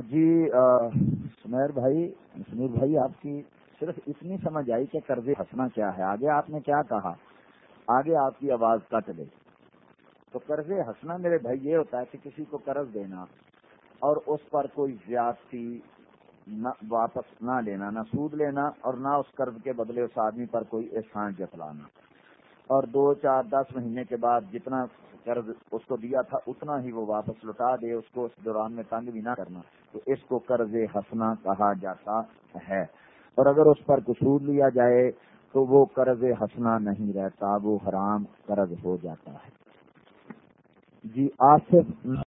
جی سمیر بھائی سمیر بھائی آپ کی صرف اتنی سمجھ آئی کہ قرض ہنسنا کیا ہے۔ آگے آپ نے کیا کہا؟ آگے آپ کی آواز کٹ گئی۔ تو قرض ہنسنا میرے بھائی یہ ہوتا ہے کہ کسی کو قرض دینا اور اس پر کوئی زیادتی نہ، واپس نہ لینا، نہ سود لینا اور نہ اس قرض کے بدلے اس آدمی پر کوئی احسان جتلانا۔ اور دو چار دس مہینے کے بعد جتنا قرض اس کو دیا تھا، اتنا ہی وہ واپس لوٹا دے، اس کو اس دوران میں تنگ بھی نہ کرنا۔ تو اس کو قرض ہنسنا کہا جاتا ہے۔ اور اگر اس پر قصور لیا جائے تو وہ قرض ہنسنا نہیں رہتا، وہ حرام قرض ہو جاتا ہے۔ جی آصف